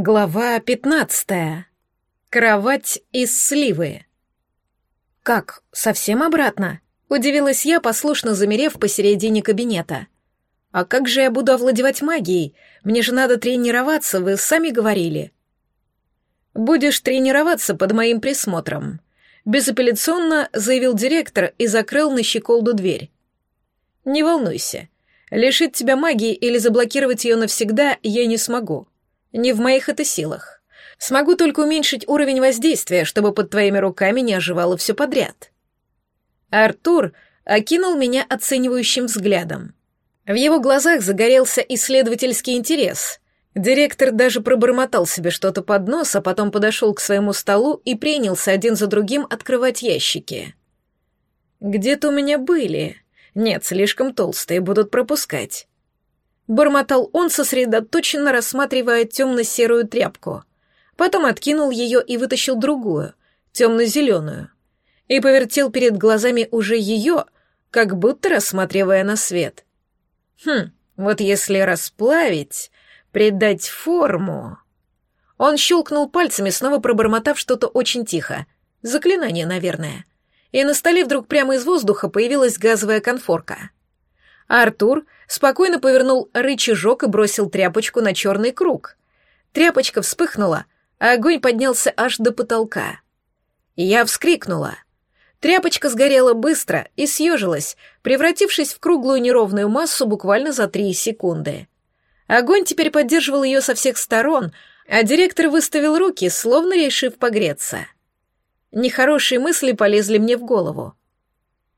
Глава пятнадцатая. Кровать из сливы. «Как, совсем обратно?» — удивилась я, послушно замерев посередине кабинета. «А как же я буду овладевать магией? Мне же надо тренироваться, вы сами говорили». «Будешь тренироваться под моим присмотром», — безапелляционно заявил директор и закрыл на щеколду дверь. «Не волнуйся, лишить тебя магии или заблокировать ее навсегда я не смогу». Не в моих это силах. Смогу только уменьшить уровень воздействия, чтобы под твоими руками не оживало все подряд. Артур окинул меня оценивающим взглядом. В его глазах загорелся исследовательский интерес. Директор даже пробормотал себе что-то под нос, а потом подошел к своему столу и принялся один за другим открывать ящики. «Где-то у меня были. Нет, слишком толстые, будут пропускать. Бормотал он, сосредоточенно рассматривая темно-серую тряпку. Потом откинул ее и вытащил другую, темно-зеленую. И повертел перед глазами уже ее, как будто рассматривая на свет. Хм, вот если расплавить, придать форму... Он щелкнул пальцами, снова пробормотав что-то очень тихо. Заклинание, наверное. И на столе вдруг прямо из воздуха появилась газовая конфорка. А Артур спокойно повернул рычажок и бросил тряпочку на черный круг. Тряпочка вспыхнула, а огонь поднялся аж до потолка. Я вскрикнула. Тряпочка сгорела быстро и съежилась, превратившись в круглую неровную массу буквально за три секунды. Огонь теперь поддерживал ее со всех сторон, а директор выставил руки, словно решив погреться. Нехорошие мысли полезли мне в голову.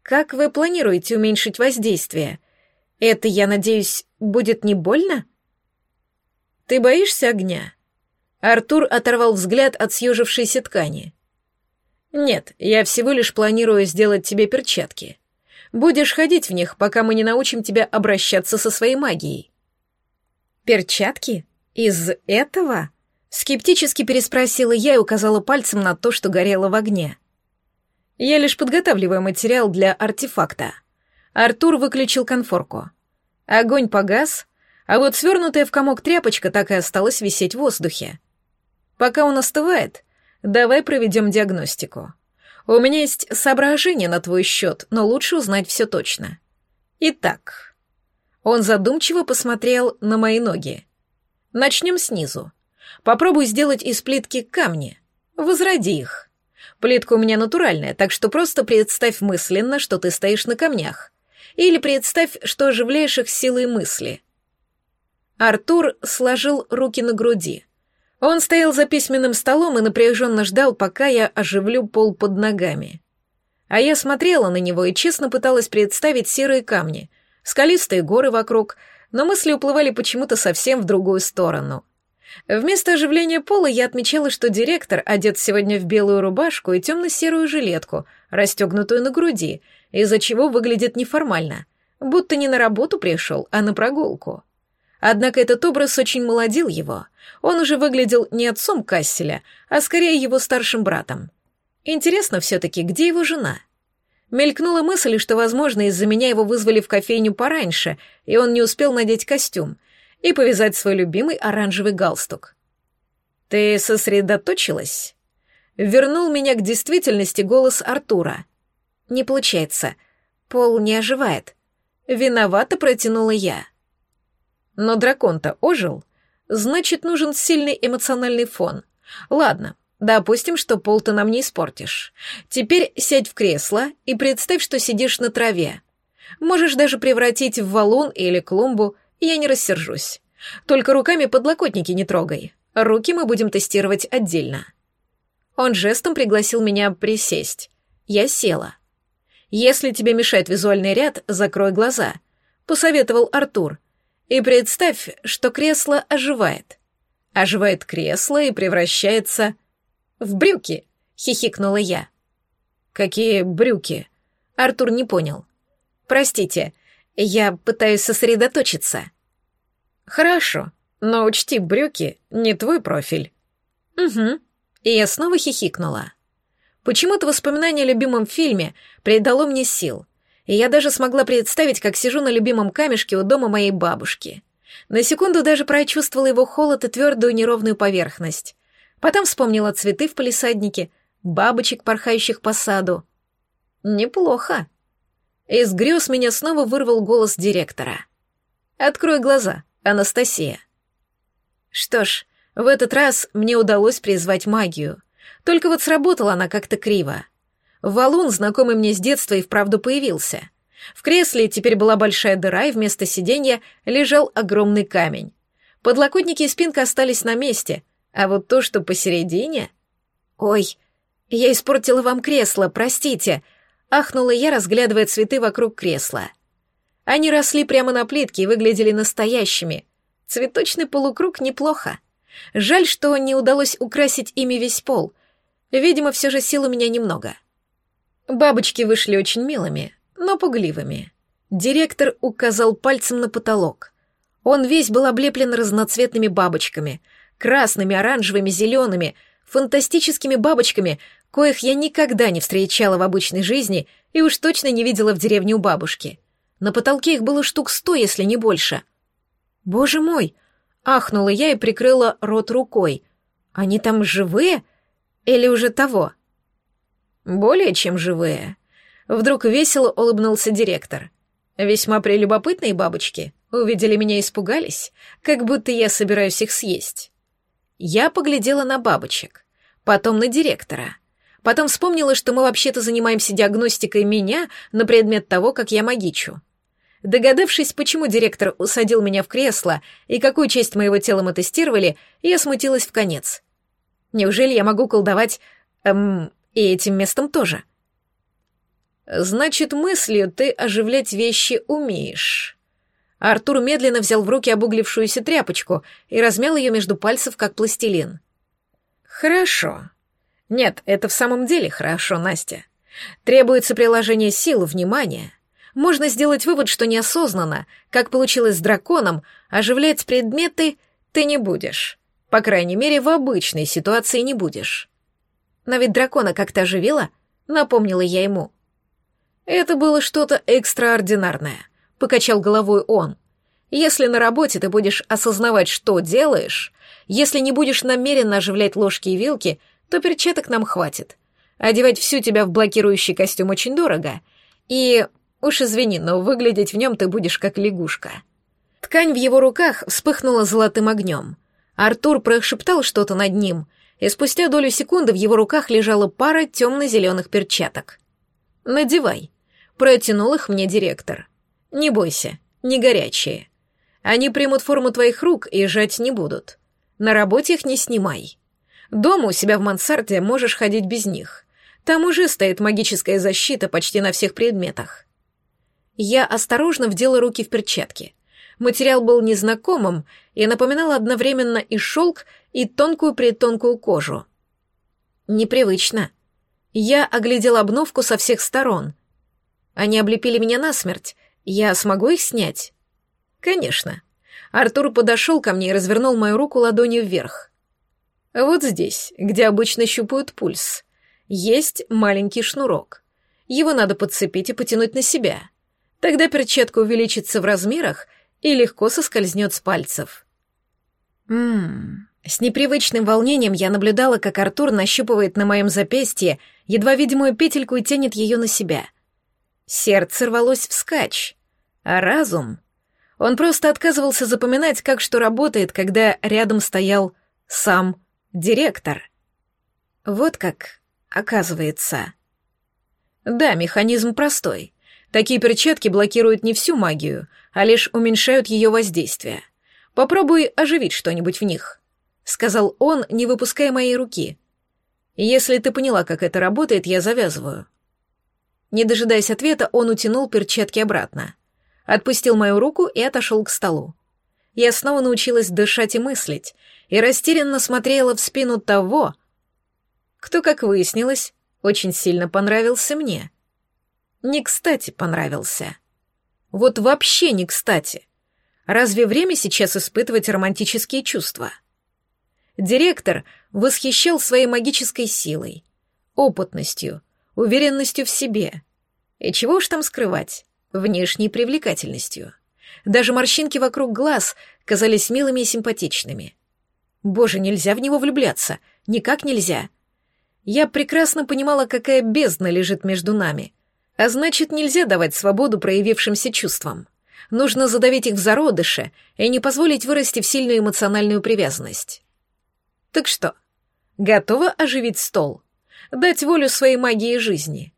«Как вы планируете уменьшить воздействие?» Это, я надеюсь, будет не больно? Ты боишься огня? Артур оторвал взгляд от съежившейся ткани. Нет, я всего лишь планирую сделать тебе перчатки. Будешь ходить в них, пока мы не научим тебя обращаться со своей магией. Перчатки? Из этого? Скептически переспросила я и указала пальцем на то, что горело в огне. Я лишь подготавливаю материал для артефакта. Артур выключил конфорку. Огонь погас, а вот свернутая в комок тряпочка так и осталась висеть в воздухе. Пока он остывает, давай проведем диагностику. У меня есть соображение на твой счет, но лучше узнать все точно. Итак, он задумчиво посмотрел на мои ноги. Начнем снизу. Попробуй сделать из плитки камни. Возроди их. Плитка у меня натуральная, так что просто представь мысленно, что ты стоишь на камнях. Или представь, что оживляешь их силой мысли. Артур сложил руки на груди. Он стоял за письменным столом и напряженно ждал, пока я оживлю пол под ногами. А я смотрела на него и честно пыталась представить серые камни, скалистые горы вокруг, но мысли уплывали почему-то совсем в другую сторону. Вместо оживления пола я отмечала, что директор одет сегодня в белую рубашку и темно-серую жилетку, расстегнутую на груди, из-за чего выглядит неформально, будто не на работу пришел, а на прогулку. Однако этот образ очень молодил его. Он уже выглядел не отцом Касселя, а скорее его старшим братом. Интересно все-таки, где его жена? Мелькнула мысль, что, возможно, из-за меня его вызвали в кофейню пораньше, и он не успел надеть костюм и повязать свой любимый оранжевый галстук. «Ты сосредоточилась?» Вернул меня к действительности голос Артура. Не получается. Пол не оживает. Виновато протянула я. Но дракон-то ожил. Значит, нужен сильный эмоциональный фон. Ладно, допустим, что пол ты нам не испортишь. Теперь сядь в кресло и представь, что сидишь на траве. Можешь даже превратить в валун или клумбу, я не рассержусь. Только руками подлокотники не трогай. Руки мы будем тестировать отдельно. Он жестом пригласил меня присесть. Я села. «Если тебе мешает визуальный ряд, закрой глаза», — посоветовал Артур. «И представь, что кресло оживает. Оживает кресло и превращается в брюки», — хихикнула я. «Какие брюки?» Артур не понял. «Простите, я пытаюсь сосредоточиться». «Хорошо, но учти, брюки — не твой профиль». «Угу». И я снова хихикнула. Почему-то воспоминание о любимом фильме придало мне сил, и я даже смогла представить, как сижу на любимом камешке у дома моей бабушки. На секунду даже прочувствовала его холод и твердую неровную поверхность. Потом вспомнила цветы в палисаднике, бабочек, порхающих по саду. Неплохо. Из грез меня снова вырвал голос директора. «Открой глаза, Анастасия». Что ж, в этот раз мне удалось призвать магию. Только вот сработала она как-то криво. Валун, знакомый мне с детства, и вправду появился. В кресле теперь была большая дыра, и вместо сиденья лежал огромный камень. Подлокотники и спинка остались на месте, а вот то, что посередине... «Ой, я испортила вам кресло, простите», — ахнула я, разглядывая цветы вокруг кресла. Они росли прямо на плитке и выглядели настоящими. Цветочный полукруг неплохо. Жаль, что не удалось украсить ими весь пол. Видимо, все же сил у меня немного. Бабочки вышли очень милыми, но пугливыми. Директор указал пальцем на потолок. Он весь был облеплен разноцветными бабочками. Красными, оранжевыми, зелеными, фантастическими бабочками, коих я никогда не встречала в обычной жизни и уж точно не видела в деревне у бабушки. На потолке их было штук сто, если не больше. «Боже мой!» — ахнула я и прикрыла рот рукой. «Они там живые? Или уже того?» «Более чем живые», Вдруг весело улыбнулся директор. Весьма прелюбопытные бабочки. Увидели меня и испугались, как будто я собираюсь их съесть. Я поглядела на бабочек, потом на директора. Потом вспомнила, что мы вообще-то занимаемся диагностикой меня на предмет того, как я магичу. Догадавшись, почему директор усадил меня в кресло и какую часть моего тела мы тестировали, я смутилась в конец. Неужели я могу колдовать, эм, и этим местом тоже? Значит, мыслью ты оживлять вещи умеешь. Артур медленно взял в руки обуглившуюся тряпочку и размял ее между пальцев, как пластилин. Хорошо. Нет, это в самом деле хорошо, Настя. Требуется приложение сил, внимания. Можно сделать вывод, что неосознанно, как получилось с драконом, оживлять предметы ты не будешь. По крайней мере, в обычной ситуации не будешь. Но ведь дракона как-то оживила, напомнила я ему. Это было что-то экстраординарное, покачал головой он. Если на работе ты будешь осознавать, что делаешь, если не будешь намеренно оживлять ложки и вилки, то перчаток нам хватит. Одевать всю тебя в блокирующий костюм очень дорого. И, уж извини, но выглядеть в нем ты будешь как лягушка. Ткань в его руках вспыхнула золотым огнем. Артур прошептал что-то над ним, и спустя долю секунды в его руках лежала пара темно-зеленых перчаток. «Надевай», — протянул их мне директор. «Не бойся, не горячие. Они примут форму твоих рук и жать не будут. На работе их не снимай. Дома у себя в мансарде можешь ходить без них. Там уже стоит магическая защита почти на всех предметах». Я осторожно вдела руки в перчатки. Материал был незнакомым и напоминал одновременно и шелк, и тонкую-предтонкую кожу. Непривычно. Я оглядел обновку со всех сторон. Они облепили меня насмерть. Я смогу их снять? Конечно. Артур подошел ко мне и развернул мою руку ладонью вверх. Вот здесь, где обычно щупают пульс, есть маленький шнурок. Его надо подцепить и потянуть на себя. Тогда перчатка увеличится в размерах и легко соскользнет с пальцев. Ммм, с непривычным волнением я наблюдала, как Артур нащупывает на моем запястье едва видимую петельку и тянет ее на себя. Сердце рвалось вскачь, а разум... Он просто отказывался запоминать, как что работает, когда рядом стоял сам директор. Вот как, оказывается. Да, механизм простой. Такие перчатки блокируют не всю магию, а лишь уменьшают ее воздействие. Попробуй оживить что-нибудь в них сказал он, не выпуская моей руки. Если ты поняла, как это работает, я завязываю. Не дожидаясь ответа, он утянул перчатки обратно. Отпустил мою руку и отошел к столу. Я снова научилась дышать и мыслить, и растерянно смотрела в спину того, кто, как выяснилось, очень сильно понравился мне. Не кстати понравился. Вот вообще не кстати. Разве время сейчас испытывать романтические чувства? — Директор восхищал своей магической силой, опытностью, уверенностью в себе. И чего уж там скрывать, внешней привлекательностью. Даже морщинки вокруг глаз казались милыми и симпатичными. Боже, нельзя в него влюбляться. Никак нельзя. Я прекрасно понимала, какая бездна лежит между нами. А значит, нельзя давать свободу проявившимся чувствам. Нужно задавить их в зародыше и не позволить вырасти в сильную эмоциональную привязанность. Так что, готова оживить стол? Дать волю своей магии жизни?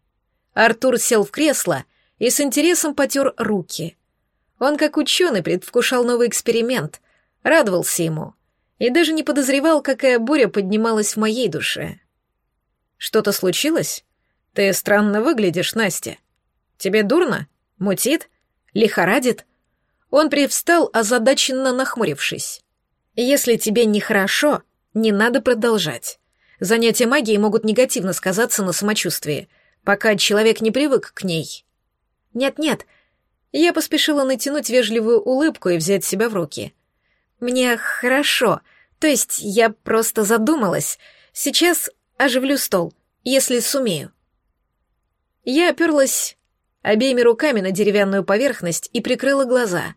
Артур сел в кресло и с интересом потер руки. Он, как ученый, предвкушал новый эксперимент, радовался ему и даже не подозревал, какая буря поднималась в моей душе. «Что-то случилось? Ты странно выглядишь, Настя. Тебе дурно? Мутит? Лихорадит?» Он привстал, озадаченно нахмурившись. «Если тебе нехорошо, не надо продолжать. Занятия магией могут негативно сказаться на самочувствии, пока человек не привык к ней». «Нет-нет», я поспешила натянуть вежливую улыбку и взять себя в руки. «Мне хорошо, то есть я просто задумалась. Сейчас оживлю стол, если сумею». Я оперлась обеими руками на деревянную поверхность и прикрыла глаза.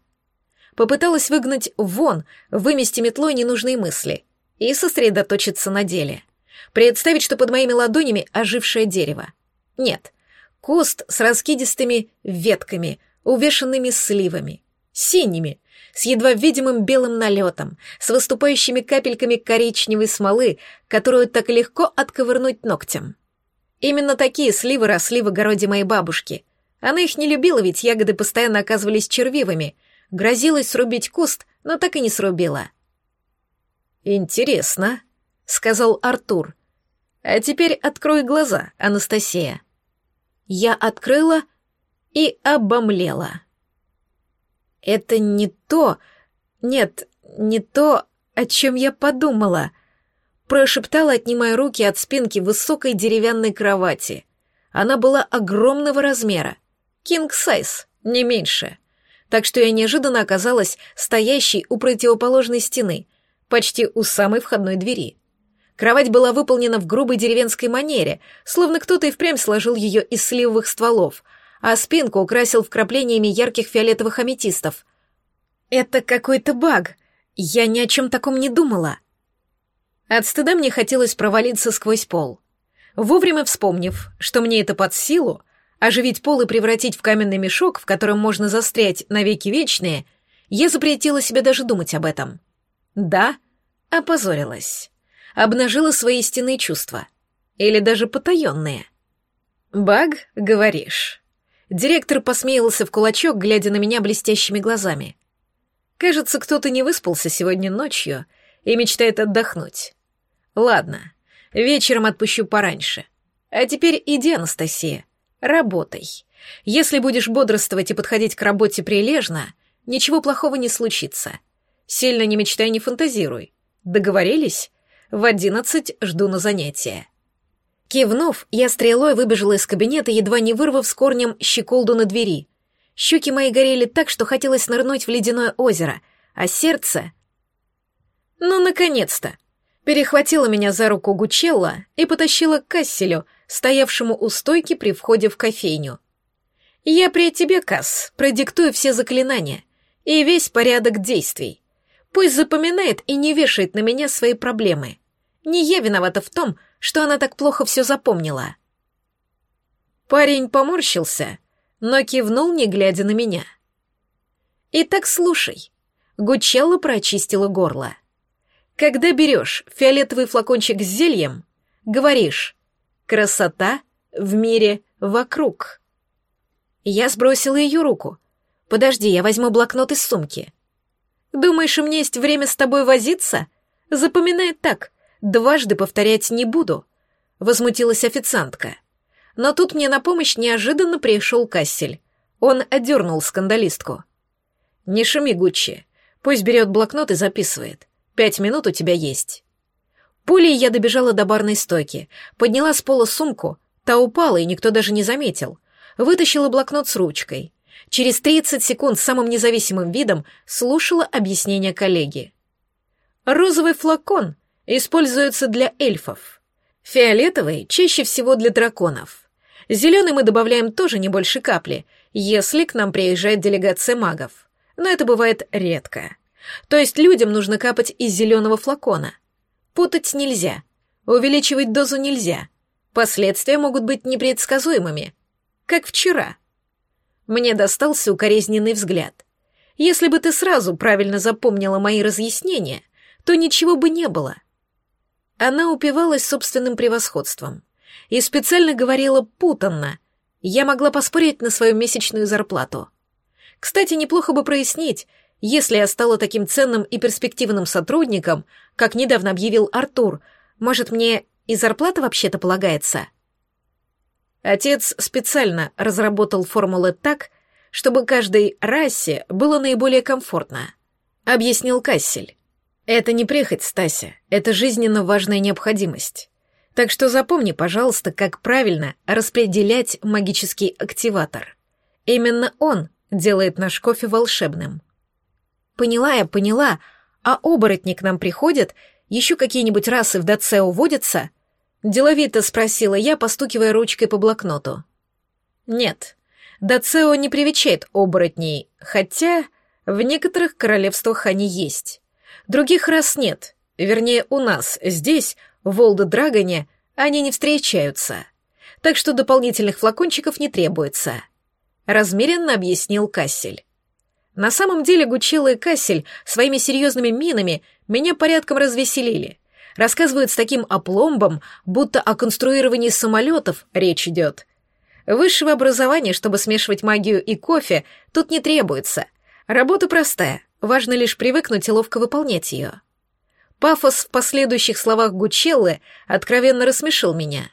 Попыталась выгнать вон, вымести метлой ненужные мысли и сосредоточиться на деле. Представить, что под моими ладонями ожившее дерево. Нет, куст с раскидистыми ветками, увешанными сливами, синими, с едва видимым белым налетом, с выступающими капельками коричневой смолы, которую так легко отковырнуть ногтем. Именно такие сливы росли в огороде моей бабушки. Она их не любила, ведь ягоды постоянно оказывались червивыми. Грозилась срубить куст, но так и не срубила. «Интересно», — сказал Артур. «А теперь открой глаза, Анастасия». Я открыла и обомлела. Это не то... Нет, не то, о чем я подумала. Прошептала, отнимая руки от спинки высокой деревянной кровати. Она была огромного размера. Кинг сайз, не меньше. Так что я неожиданно оказалась стоящей у противоположной стены, почти у самой входной двери. Кровать была выполнена в грубой деревенской манере, словно кто-то и впрямь сложил ее из сливовых стволов, а спинку украсил вкраплениями ярких фиолетовых аметистов. Это какой-то баг. Я ни о чем таком не думала. От стыда мне хотелось провалиться сквозь пол. Вовремя вспомнив, что мне это под силу, оживить пол и превратить в каменный мешок, в котором можно застрять навеки вечные, я запретила себе даже думать об этом. Да, опозорилась. Обнажила свои истинные чувства. Или даже потаенные. «Баг, говоришь?» Директор посмеялся в кулачок, глядя на меня блестящими глазами. Кажется, кто-то не выспался сегодня ночью и мечтает отдохнуть. Ладно, вечером отпущу пораньше. А теперь иди, Анастасия, работай. Если будешь бодрствовать и подходить к работе прилежно, ничего плохого не случится. Сильно не мечтай, не фантазируй. Договорились? В одиннадцать жду на занятия. Кивнув, я стрелой выбежала из кабинета, едва не вырвав с корнем щеколду на двери. Щеки мои горели так, что хотелось нырнуть в ледяное озеро, а сердце... Ну, наконец-то! Перехватила меня за руку Гучелла и потащила к Касселю, стоявшему у стойки при входе в кофейню. «Я при тебе, Касс, продиктую все заклинания и весь порядок действий. Пусть запоминает и не вешает на меня свои проблемы. Не я виновата в том, что она так плохо все запомнила. Парень поморщился, но кивнул, не глядя на меня. «Итак, слушай». Гучелла прочистила горло. «Когда берешь фиолетовый флакончик с зельем, говоришь «красота в мире вокруг». Я сбросила ее руку. «Подожди, я возьму блокнот из сумки». «Думаешь, у меня есть время с тобой возиться?» Запоминай так. Дважды повторять не буду», — возмутилась официантка. Но тут мне на помощь неожиданно пришел Кассель. Он отдернул скандалистку. «Не шуми, Гуччи. Пусть берет блокнот и записывает. Пять минут у тебя есть». Пулей я добежала до барной стойки, подняла с пола сумку, та упала, и никто даже не заметил. Вытащила блокнот с ручкой. Через 30 секунд самым независимым видом слушала объяснение коллеги. «Розовый флакон используются для эльфов. Фиолетовый чаще всего для драконов. Зеленый мы добавляем тоже не больше капли, если к нам приезжает делегация магов. но это бывает редко. То есть людям нужно капать из зеленого флакона. Путать нельзя, увеличивать дозу нельзя. Последствия могут быть непредсказуемыми. Как вчера. Мне достался укоризненный взгляд. Если бы ты сразу правильно запомнила мои разъяснения, то ничего бы не было. Она упивалась собственным превосходством и специально говорила путанно. Я могла поспорить на свою месячную зарплату. Кстати, неплохо бы прояснить, если я стала таким ценным и перспективным сотрудником, как недавно объявил Артур, может, мне и зарплата вообще-то полагается? Отец специально разработал формулы так, чтобы каждой расе было наиболее комфортно, объяснил Кассель. Это не прихоть, Стася, это жизненно важная необходимость. Так что запомни, пожалуйста, как правильно распределять магический активатор. Именно он делает наш кофе волшебным. Поняла я, поняла. А оборотни к нам приходят? Еще какие-нибудь расы в Дацео водятся? Деловито спросила я, постукивая ручкой по блокноту. Нет, Дацео не привечает оборотней, хотя в некоторых королевствах они есть. Других рас нет. Вернее, у нас здесь, в Волда-Драгоне, они не встречаются. Так что дополнительных флакончиков не требуется. Размеренно объяснил Кассель. На самом деле Гучелло и Кассель своими серьезными минами меня порядком развеселили. Рассказывают с таким опломбом, будто о конструировании самолетов речь идет. Высшего образования, чтобы смешивать магию и кофе, тут не требуется. Работа простая, важно лишь привыкнуть и ловко выполнять ее. Пафос в последующих словах Гучеллы откровенно рассмешил меня.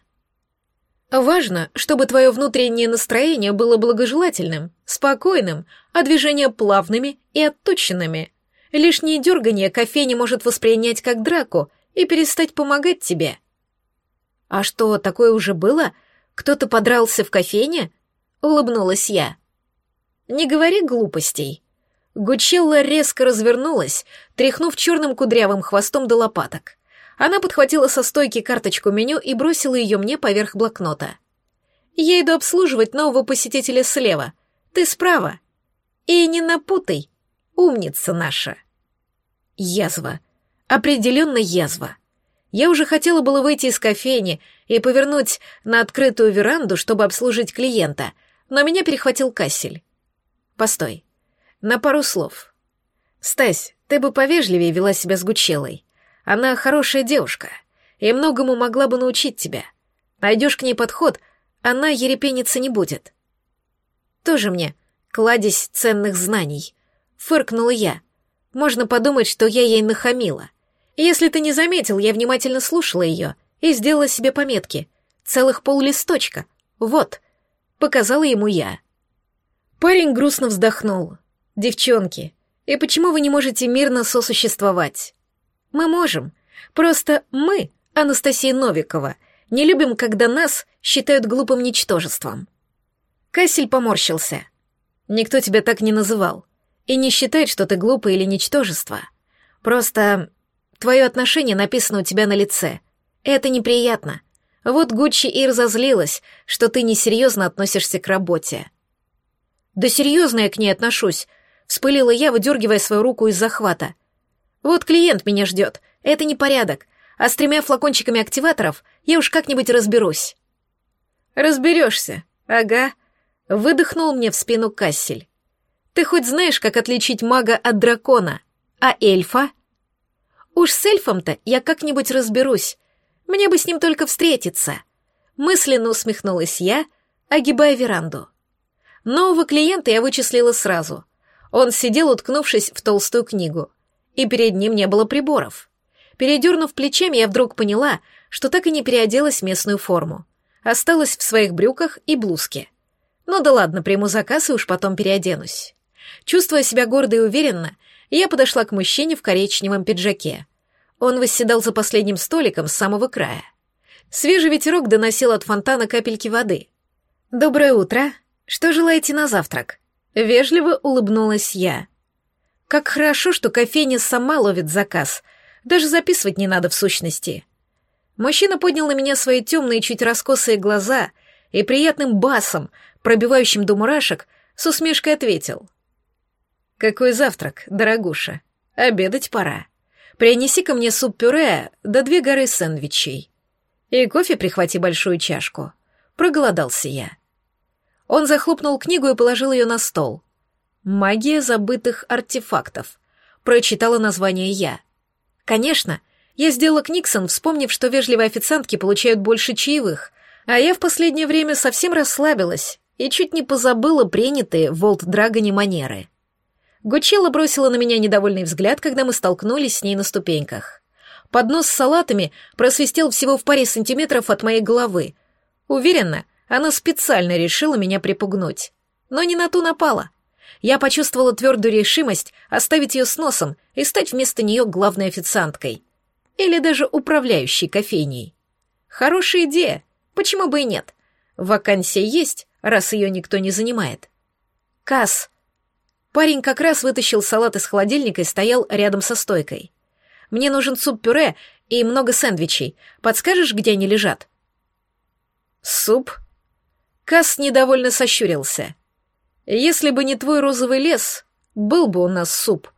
Важно, чтобы твое внутреннее настроение было благожелательным, спокойным, а движения плавными и отточенными. Лишнее дергание кофейни может воспринять как драку и перестать помогать тебе. А что, такое уже было? Кто-то подрался в кофейне? Улыбнулась я. Не говори глупостей. Гучелла резко развернулась, тряхнув черным кудрявым хвостом до лопаток. Она подхватила со стойки карточку меню и бросила ее мне поверх блокнота. «Я иду обслуживать нового посетителя слева. Ты справа. И не напутай, умница наша». Язва. Определенно язва. Я уже хотела было выйти из кофейни и повернуть на открытую веранду, чтобы обслужить клиента, но меня перехватил кассель. «Постой. На пару слов. Стась, ты бы повежливее вела себя с Гучелой. Она хорошая девушка и многому могла бы научить тебя. Найдешь к ней подход, она ерепениться не будет. Тоже мне кладезь ценных знаний. Фыркнула я. Можно подумать, что я ей нахамила. Если ты не заметил, я внимательно слушала ее и сделала себе пометки. Целых поллисточка. Вот. Показала ему я. Парень грустно вздохнул. «Девчонки, и почему вы не можете мирно сосуществовать?» Мы можем. Просто мы, Анастасия Новикова, не любим, когда нас считают глупым ничтожеством. Кассель поморщился. Никто тебя так не называл. И не считает, что ты глупый или ничтожество. Просто твое отношение написано у тебя на лице. Это неприятно. Вот Гуччи и разозлилась, что ты несерьезно относишься к работе. Да серьезно я к ней отношусь, вспылила я, выдергивая свою руку из захвата. Вот клиент меня ждет. Это не порядок. А с тремя флакончиками активаторов я уж как-нибудь разберусь. Разберешься. Ага. Выдохнул мне в спину Кассель. Ты хоть знаешь, как отличить мага от дракона? А эльфа? Уж с эльфом-то я как-нибудь разберусь. Мне бы с ним только встретиться. Мысленно усмехнулась я, огибая веранду. Нового клиента я вычислила сразу. Он сидел, уткнувшись в толстую книгу и перед ним не было приборов. Передернув плечами, я вдруг поняла, что так и не переоделась в местную форму. Осталась в своих брюках и блузке. Ну да ладно, приму заказ и уж потом переоденусь. Чувствуя себя гордо и уверенно, я подошла к мужчине в коричневом пиджаке. Он восседал за последним столиком с самого края. Свежий ветерок доносил от фонтана капельки воды. «Доброе утро. Что желаете на завтрак?» Вежливо улыбнулась я. Как хорошо, что кофейня сама ловит заказ. Даже записывать не надо в сущности. Мужчина поднял на меня свои темные, чуть раскосые глаза и приятным басом, пробивающим до мурашек, с усмешкой ответил. «Какой завтрак, дорогуша? Обедать пора. Принеси-ка мне суп-пюре да две горы сэндвичей. И кофе прихвати большую чашку. Проголодался я». Он захлопнул книгу и положил ее на стол. «Магия забытых артефактов», — прочитала название я. «Конечно, я сделала Книксон, вспомнив, что вежливые официантки получают больше чаевых, а я в последнее время совсем расслабилась и чуть не позабыла принятые в Волт-Драгоне манеры». Гучелла бросила на меня недовольный взгляд, когда мы столкнулись с ней на ступеньках. Поднос с салатами просвистел всего в паре сантиметров от моей головы. Уверена, она специально решила меня припугнуть. Но не на ту напала. Я почувствовала твердую решимость оставить ее с носом и стать вместо нее главной официанткой. Или даже управляющей кофейней. Хорошая идея, почему бы и нет? Вакансия есть, раз ее никто не занимает. Касс, Парень как раз вытащил салат из холодильника и стоял рядом со стойкой. «Мне нужен суп-пюре и много сэндвичей. Подскажешь, где они лежат?» «Суп?» Касс недовольно сощурился. «Если бы не твой розовый лес, был бы у нас суп.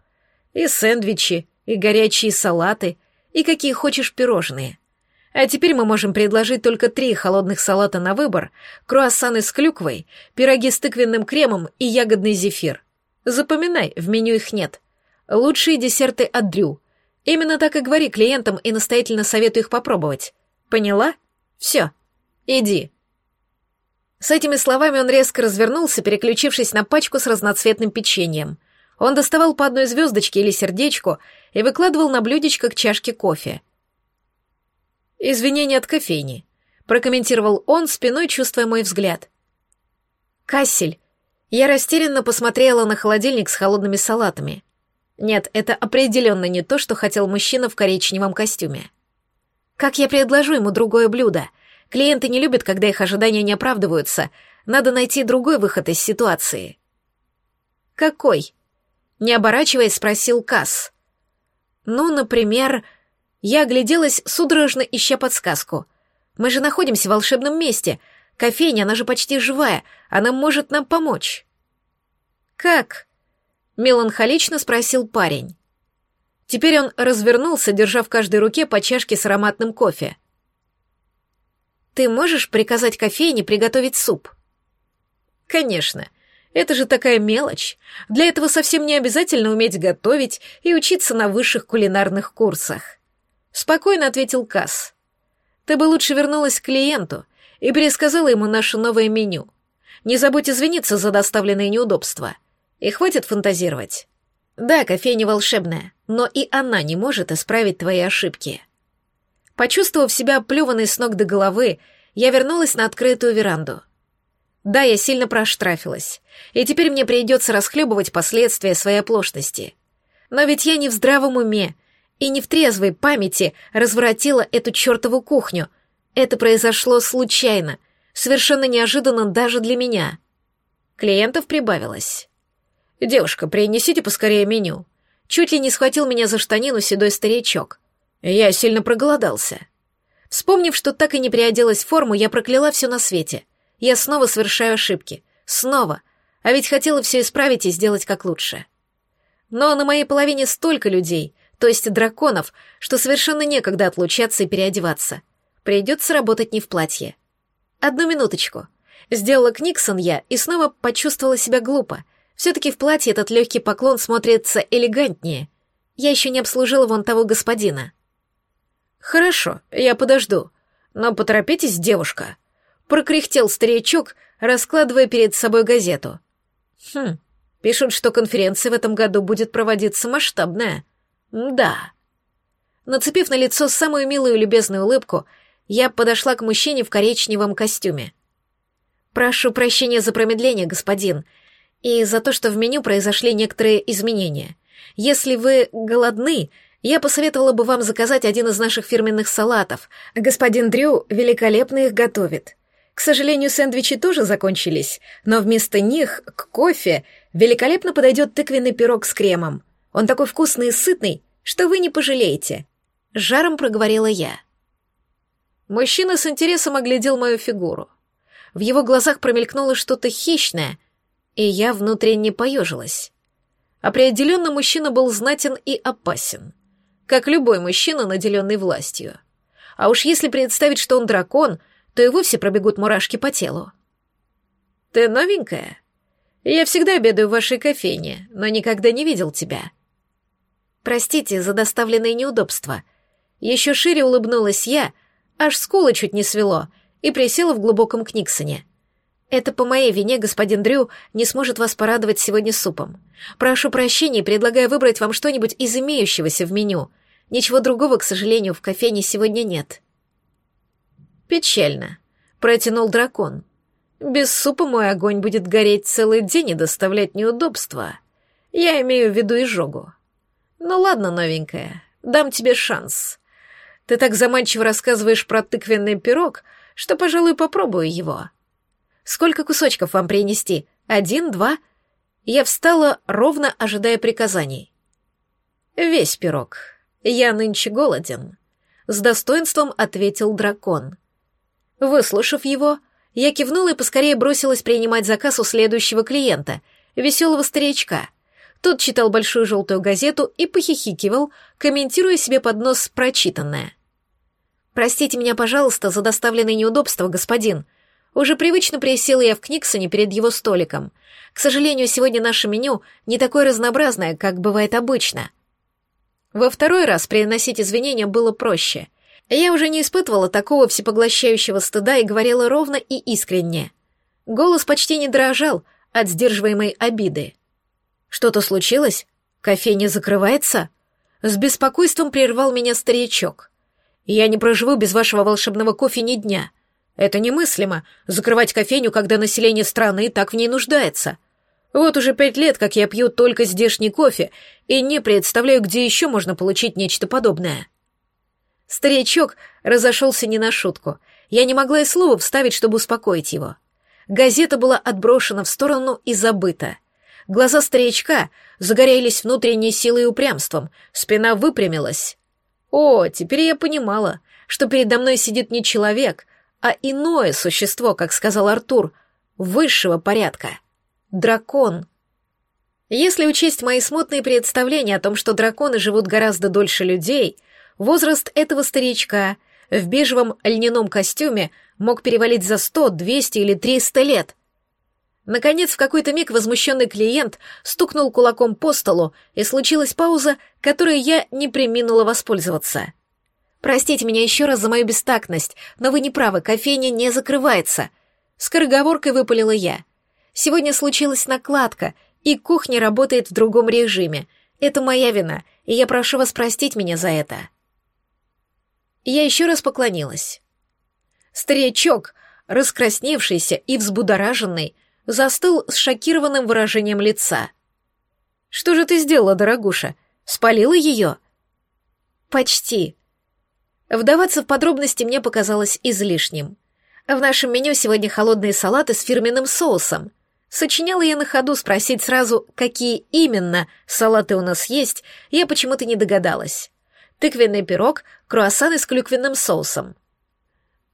И сэндвичи, и горячие салаты, и какие хочешь пирожные. А теперь мы можем предложить только три холодных салата на выбор, круассаны с клюквой, пироги с тыквенным кремом и ягодный зефир. Запоминай, в меню их нет. Лучшие десерты от Дрю. Именно так и говори клиентам и настоятельно советую их попробовать. Поняла? Все. Иди. С этими словами он резко развернулся, переключившись на пачку с разноцветным печеньем. Он доставал по одной звездочке или сердечку и выкладывал на блюдечко к чашке кофе. «Извинения от кофейни», — прокомментировал он, спиной чувствуя мой взгляд. «Кассель, я растерянно посмотрела на холодильник с холодными салатами. Нет, это определенно не то, что хотел мужчина в коричневом костюме. Как я предложу ему другое блюдо? Клиенты не любят, когда их ожидания не оправдываются. Надо найти другой выход из ситуации. Какой? Не оборачиваясь, спросил Касс. Ну, например, я огляделась, судорожно ища подсказку. Мы же находимся в волшебном месте — Кофейня, она же почти живая, она может нам помочь». «Как?» — меланхолично спросил парень. Теперь он развернулся, держа в каждой руке по чашке с ароматным кофе. «Ты можешь приказать кофейне приготовить суп?» «Конечно. Это же такая мелочь. Для этого совсем не обязательно уметь готовить и учиться на высших кулинарных курсах». Спокойно ответил Касс. «Ты бы лучше вернулась к клиенту и пересказала ему наше новое меню. Не забудь извиниться за доставленные неудобства. И хватит фантазировать. Да, кофейня волшебная, но и она не может исправить твои ошибки. Почувствовав себя плеванной с ног до головы, я вернулась на открытую веранду. Да, я сильно проштрафилась, и теперь мне придется расхлебывать последствия своей оплошности. Но ведь я не в здравом уме и не в трезвой памяти разворотила эту чертову кухню — это произошло случайно, совершенно неожиданно даже для меня. Клиентов прибавилось. «Девушка, принесите поскорее меню». Чуть ли не схватил меня за штанину седой старичок. Я сильно проголодался. Вспомнив, что так и не приоделась в форму, я прокляла все на свете. Я снова совершаю ошибки. Снова. А ведь хотела все исправить и сделать как лучше. Но на моей половине столько людей, то есть драконов, что совершенно некогда отлучаться и переодеваться. Придется работать не в платье. Одну минуточку. Сделала Книксон я и снова почувствовала себя глупо. Все-таки в платье этот легкий поклон смотрится элегантнее. Я еще не обслужила вон того господина. Хорошо, я подожду. Но поторопитесь, девушка. Прокряхтел старичок, раскладывая перед собой газету. Хм, пишут, что конференция в этом году будет проводиться масштабная. Да. Нацепив на лицо самую милую и любезную улыбку, я подошла к мужчине в коричневом костюме. «Прошу прощения за промедление, господин, и за то, что в меню произошли некоторые изменения. Если вы голодны, я посоветовала бы вам заказать один из наших фирменных салатов. Господин Дрю великолепно их готовит. К сожалению, сэндвичи тоже закончились, но вместо них к кофе великолепно подойдет тыквенный пирог с кремом. Он такой вкусный и сытный, что вы не пожалеете. Жаром проговорила я. Мужчина с интересом оглядел мою фигуру. В его глазах промелькнуло что-то хищное, и я внутренне поежилась. Определенно мужчина был знатен и опасен. Как любой мужчина, наделенный властью. А уж если представить, что он дракон, то и вовсе пробегут мурашки по телу. «Ты новенькая? Я всегда обедаю в вашей кофейне, но никогда не видел тебя». «Простите за доставленные неудобства». Еще шире улыбнулась я, аж скулы чуть не свело, и присела в глубоком книгсоне. Это по моей вине господин Дрю не сможет вас порадовать сегодня супом. Прошу прощения и предлагаю выбрать вам что-нибудь из имеющегося в меню. Ничего другого, к сожалению, в кофейне сегодня нет. Печально, протянул дракон. Без супа мой огонь будет гореть целый день и доставлять неудобства. Я имею в виду изжогу. Ну ладно, новенькая, дам тебе шанс. Ты так заманчиво рассказываешь про тыквенный пирог, что, пожалуй, попробую его. Сколько кусочков вам принести? Один, два?» Я встала, ровно ожидая приказаний. «Весь пирог. Я нынче голоден», — с достоинством ответил дракон. Выслушав его, я кивнула и поскорее бросилась принимать заказ у следующего клиента, веселого старичка. Тот читал большую желтую газету и похихикивал, комментируя себе под нос прочитанное. «Простите меня, пожалуйста, за доставленные неудобства, господин», уже привычно присела я в Книксоне перед его столиком. К сожалению, сегодня наше меню не такое разнообразное, как бывает обычно. Во второй раз приносить извинения было проще. Я уже не испытывала такого всепоглощающего стыда и говорила ровно и искренне. Голос почти не дрожал от сдерживаемой обиды. «Что-то случилось? Кофейня закрывается?» С беспокойством прервал меня старичок. «Я не проживу без вашего волшебного кофе ни дня. Это немыслимо — закрывать кофейню, когда население страны так в ней нуждается. Вот уже пять лет, как я пью только здешний кофе, и не представляю, где еще можно получить нечто подобное. Старичок разошелся не на шутку. Я не могла и слова вставить, чтобы успокоить его. Газета была отброшена в сторону и забыта. Глаза старичка загорелись внутренней силой и упрямством, спина выпрямилась. О, теперь я понимала, что передо мной сидит не человек, а иное существо, как сказал Артур, высшего порядка. Дракон. Если учесть мои смутные представления о том, что драконы живут гораздо дольше людей, возраст этого старичка в бежевом льняном костюме мог перевалить за сто, двести или триста лет. Наконец, в какой-то миг возмущенный клиент стукнул кулаком по столу, и случилась пауза, которой я не приминула воспользоваться. Простите меня еще раз за мою бестактность, но вы не правы, кофейня не закрывается. Скороговоркой выпалила я. Сегодня случилась накладка, и кухня работает в другом режиме. Это моя вина, и я прошу вас простить меня за это. Я еще раз поклонилась. Старичок, раскрасневшийся и взбудораженный, застыл с шокированным выражением лица. «Что же ты сделала, дорогуша? Спалила ее?» «Почти», Вдаваться в подробности мне показалось излишним. В нашем меню сегодня холодные салаты с фирменным соусом. Сочиняла я на ходу спросить сразу, какие именно салаты у нас есть, я почему-то не догадалась. Тыквенный пирог, круассаны с клюквенным соусом.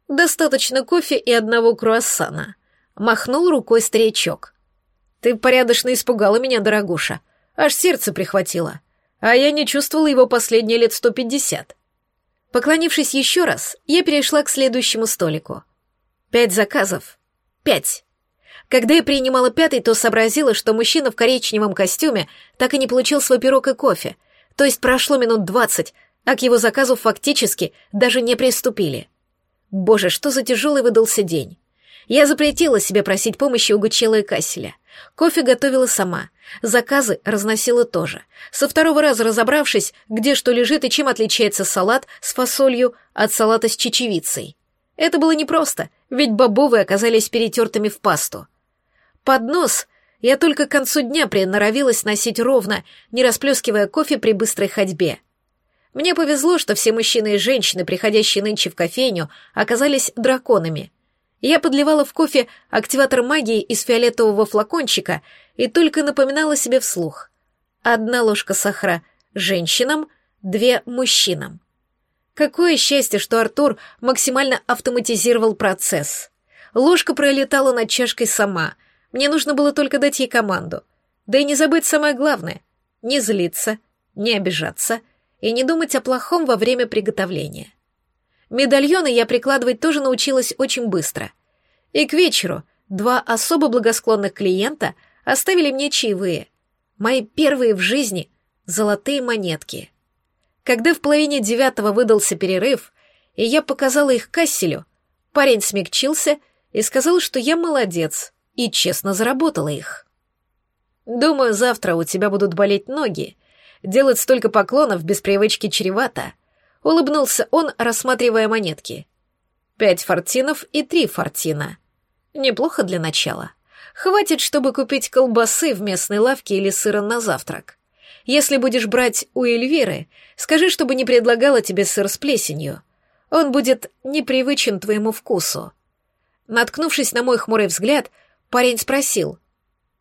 Достаточно кофе и одного круассана. Махнул рукой старичок. Ты порядочно испугала меня, дорогуша. Аж сердце прихватило. А я не чувствовала его последние лет сто пятьдесят. Поклонившись еще раз, я перешла к следующему столику. Пять заказов. Пять. Когда я принимала пятый, то сообразила, что мужчина в коричневом костюме так и не получил свой пирог и кофе, то есть прошло минут двадцать, а к его заказу фактически даже не приступили. Боже, что за тяжелый выдался день. Я запретила себе просить помощи у Гучела и Касселя. Кофе готовила сама, заказы разносила тоже. Со второго раза разобравшись, где что лежит и чем отличается салат с фасолью от салата с чечевицей. Это было непросто, ведь бобовые оказались перетертыми в пасту. Поднос я только к концу дня приноровилась носить ровно, не расплескивая кофе при быстрой ходьбе. Мне повезло, что все мужчины и женщины, приходящие нынче в кофейню, оказались драконами — я подливала в кофе активатор магии из фиолетового флакончика и только напоминала себе вслух. Одна ложка сахара женщинам, две мужчинам. Какое счастье, что Артур максимально автоматизировал процесс. Ложка пролетала над чашкой сама. Мне нужно было только дать ей команду. Да и не забыть самое главное не злиться, не обижаться и не думать о плохом во время приготовления. Медальоны я прикладывать тоже научилась очень быстро. И к вечеру два особо благосклонных клиента оставили мне чаевые, мои первые в жизни золотые монетки. Когда в половине девятого выдался перерыв, и я показала их Касселю, парень смягчился и сказал, что я молодец и честно заработала их. Думаю, завтра у тебя будут болеть ноги. Делать столько поклонов без привычки чревато. Улыбнулся он, рассматривая монетки. Пять фортинов и три фортина. Неплохо для начала. Хватит, чтобы купить колбасы в местной лавке или сыра на завтрак. Если будешь брать у Эльвиры, скажи, чтобы не предлагала тебе сыр с плесенью. Он будет непривычен твоему вкусу. Наткнувшись на мой хмурый взгляд, парень спросил.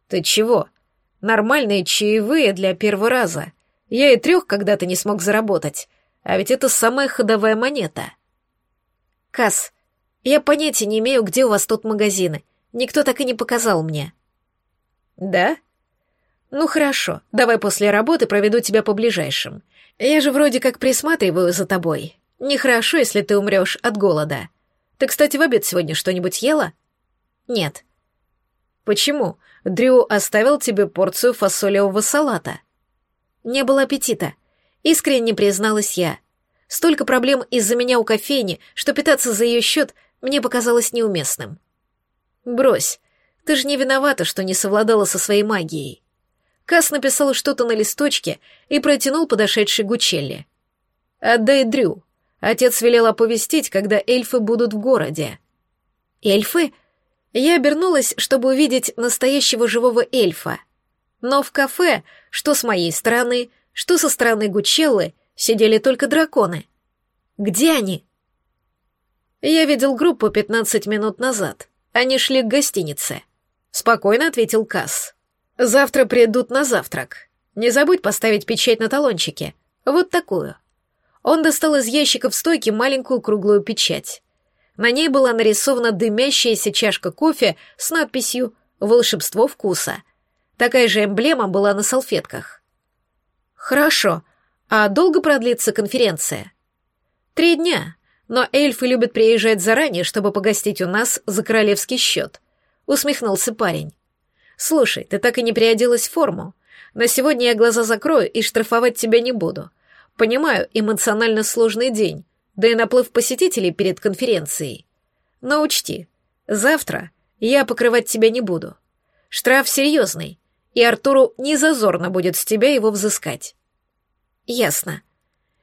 «Ты чего? Нормальные чаевые для первого раза. Я и трех когда-то не смог заработать, а ведь это самая ходовая монета». «Касс, я понятия не имею, где у вас тут магазины. Никто так и не показал мне». «Да?» «Ну хорошо, давай после работы проведу тебя по ближайшим. Я же вроде как присматриваю за тобой. Нехорошо, если ты умрешь от голода. Ты, кстати, в обед сегодня что-нибудь ела? Нет. Почему? Дрю оставил тебе порцию фасолевого салата. Не было аппетита. Искренне призналась я. Столько проблем из-за меня у кофейни, что питаться за ее счет мне показалось неуместным. Брось, ты же не виновата, что не совладала со своей магией. Кас написал что-то на листочке и протянул подошедший Гучелли. «Отдай Дрю. Отец велел оповестить, когда эльфы будут в городе». «Эльфы?» Я обернулась, чтобы увидеть настоящего живого эльфа. Но в кафе, что с моей стороны, что со стороны Гучеллы, сидели только драконы. Где они? Я видел группу 15 минут назад. Они шли к гостинице. Спокойно ответил Касс. Завтра придут на завтрак. Не забудь поставить печать на талончике. Вот такую. Он достал из ящика в стойке маленькую круглую печать. На ней была нарисована дымящаяся чашка кофе с надписью «Волшебство вкуса». Такая же эмблема была на салфетках. «Хорошо. А долго продлится конференция?» «Три дня. Но эльфы любят приезжать заранее, чтобы погостить у нас за королевский счет», — усмехнулся парень. «Слушай, ты так и не приоделась в форму. На сегодня я глаза закрою и штрафовать тебя не буду. Понимаю, эмоционально сложный день, да и наплыв посетителей перед конференцией. Но учти, завтра я покрывать тебя не буду. Штраф серьезный, и Артуру не зазорно будет с тебя его взыскать». «Ясно».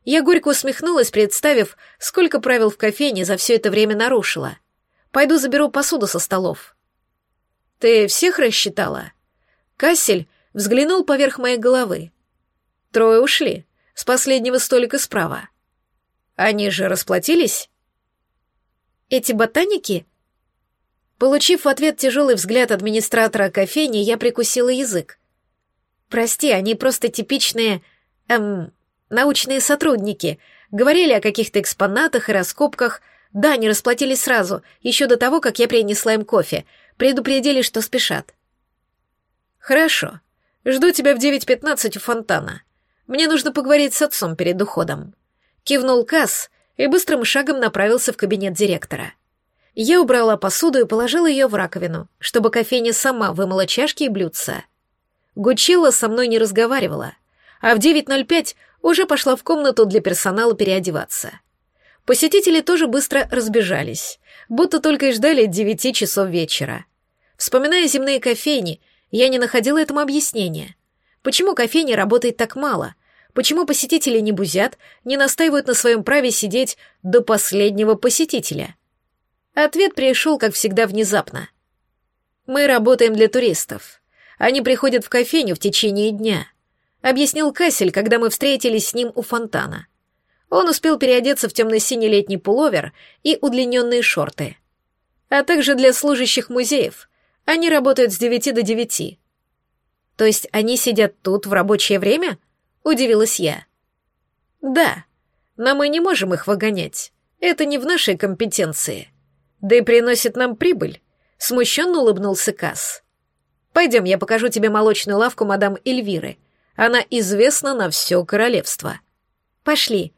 Я горько усмехнулась, представив, сколько правил в кофейне за все это время нарушила. Пойду заберу посуду со столов. «Ты всех рассчитала?» Кассель взглянул поверх моей головы. «Трое ушли, с последнего столика справа. Они же расплатились?» «Эти ботаники?» Получив в ответ тяжелый взгляд администратора кофейни, я прикусила язык. «Прости, они просто типичные, эм, научные сотрудники. Говорили о каких-то экспонатах и раскопках. Да, они расплатились сразу, еще до того, как я принесла им кофе. Предупредили, что спешат. Хорошо. Жду тебя в 9.15 у фонтана. Мне нужно поговорить с отцом перед уходом. Кивнул Касс и быстрым шагом направился в кабинет директора. Я убрала посуду и положила ее в раковину, чтобы кофейня сама вымыла чашки и блюдца. Гучилла со мной не разговаривала, а в 9.05 уже пошла в комнату для персонала переодеваться. Посетители тоже быстро разбежались, будто только и ждали девяти часов вечера. Вспоминая земные кофейни, я не находила этому объяснения. Почему кофейни работает так мало? Почему посетители не бузят, не настаивают на своем праве сидеть до последнего посетителя? Ответ пришел, как всегда, внезапно. Мы работаем для туристов. Они приходят в кофейню в течение дня, объяснил Кассель, когда мы встретились с ним у фонтана. Он успел переодеться в темно-синий летний пуловер и удлиненные шорты. А также для служащих музеев. Они работают с девяти до девяти. То есть они сидят тут в рабочее время? Удивилась я. Да, но мы не можем их выгонять. Это не в нашей компетенции. Да и приносит нам прибыль. Смущенно улыбнулся Касс. Пойдем, я покажу тебе молочную лавку мадам Эльвиры. Она известна на все королевство. Пошли.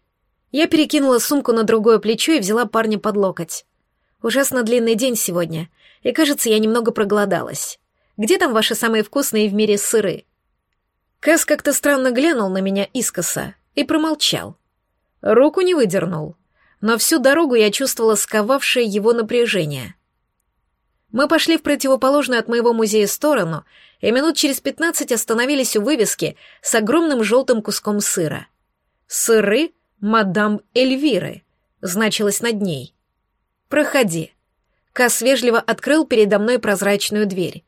Я перекинула сумку на другое плечо и взяла парня под локоть. Ужасно длинный день сегодня, и, кажется, я немного проголодалась. Где там ваши самые вкусные в мире сыры? Кэс как-то странно глянул на меня искоса и промолчал. Руку не выдернул, но всю дорогу я чувствовала сковавшее его напряжение. Мы пошли в противоположную от моего музея сторону и минут через пятнадцать остановились у вывески с огромным желтым куском сыра. «Сыры мадам Эльвиры», значилось над ней. «Проходи». Кас вежливо открыл передо мной прозрачную дверь.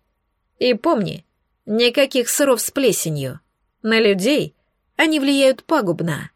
«И помни, никаких сыров с плесенью. На людей они влияют пагубно».